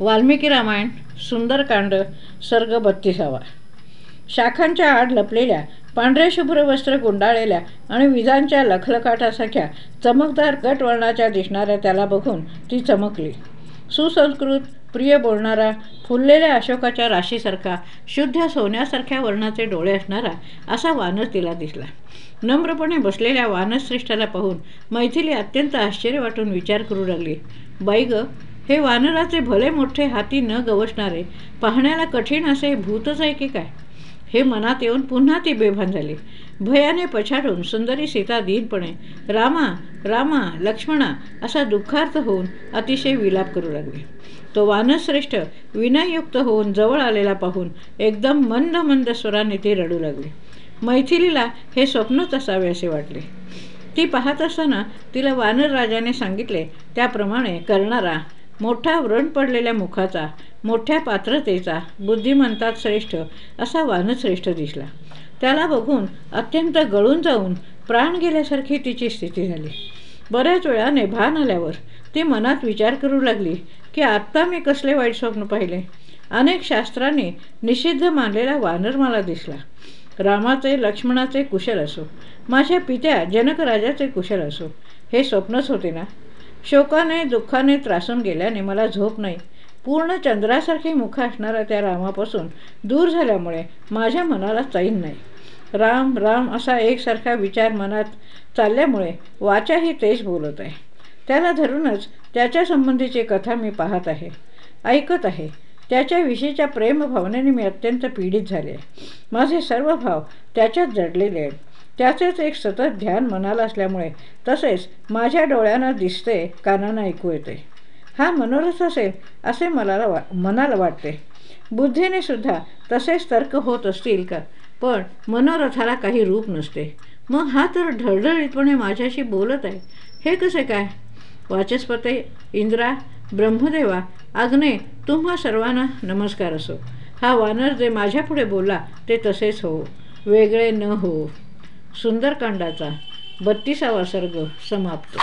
वाल्मिकी रामायण सुंदरकांड सर्ग बत्तीसावा. शाखांच्या आड लपलेल्या पांढरे शुभ्र वस्त्र गुंडाळलेल्या आणि विजांच्या लखलखाटासारख्या चमकदार गटवर्णाच्या दिसणाऱ्या त्याला बघून ती चमकली. सुसंस्कृत प्रिय बोलणारा फुललेल्या अशोकाच्या राशीसारखा शुद्ध सोन्यासारख्या वर्णाचे डोळे असणारा असा वानस तिला दिसला. नम्रपणे बसलेल्या वानसश्रेष्ठाला पाहून मैथिली अत्यंत आश्चर्य वाटून विचार करू लागली. बाई ग हे वानराचे भले मोठे हाती न गवसणारे पाहण्याला कठीण असे भूतच आहे की काय? हे मनात येऊन पुन्हा ती बेभान झाली. भयाने पछाडून सुंदरी सीता दीनपणे रामा रामा लक्ष्मणा असा दुःखार्थ होऊन अतिशय विलाप करू लागले. तो वानश्रेष्ठ विनययुक्त होऊन जवळ आलेला पाहून एकदम मंद मंद स्वराने ती रडू लागली. मैथिलीला हे स्वप्नच असावे असे वाटले. ती पाहत असताना तिला वानर राजाने सांगितले त्याप्रमाणे करणारा मोठा व्रण पडलेल्या मुखाचा मोठ्या पात्रतेचा बुद्धिमंतात श्रेष्ठ असा वानश्रेष्ठ दिसला. त्याला बघून अत्यंत गळून जाऊन प्राण गेल्यासारखी तिची स्थिती झाली. बऱ्याच वेळाने भान आल्यावर ती मनात विचार करू लागली की आत्ता मी कसले वाईट स्वप्न पाहिले? अनेक शास्त्रांनी निषिद्ध मानलेला वानर मला दिसला. रामाचे लक्ष्मणाचे कुशल असो माझ्या पित्या जनकराजाचे कुशल असो हे स्वप्नच होते ना? शोकाने दुःखाने त्रासून गेल्याने मला झोप नाही. पूर्ण चंद्रासारखी मुख असणाऱ्या त्या रामापासून दूर झाल्यामुळे माझ्या मनाला चैन नाही. राम राम असा एकसारखा विचार मनात चालल्यामुळे वाचाही तेच बोलत आहे. त्याला धरूनच त्याच्या संबंधीची कथा मी पाहत आहे ऐकत आहे. त्याच्याविषयीच्या प्रेमभावनेने मी अत्यंत पीडित झाले माझे सर्व भाव त्याच्यात जडलेले आहेत. त्याचेच एक सतत ध्यान मनाला असल्यामुळे तसेच माझ्या डोळ्यांना दिसते कानांना ऐकू येते. हा मनोरथ असेल असे मला वा मनाला वाटते. बुद्धीने सुद्धा तसेच तर्क होत असतील का? पण मनोरथाला काही रूप नसते. मग हा तर ढळढळीतपणे माझ्याशी बोलत आहे. हे कसे काय? वाचस्पते इंद्रा ब्रह्मदेवा आग्ने तुम्हा सर्वांना नमस्कार असो. हा वानर जे माझ्यापुढे बोलला ते तसेच हो. वेगळे न हो. सुंदरकांडाचा बत्तीसावा सर्ग समाप्त.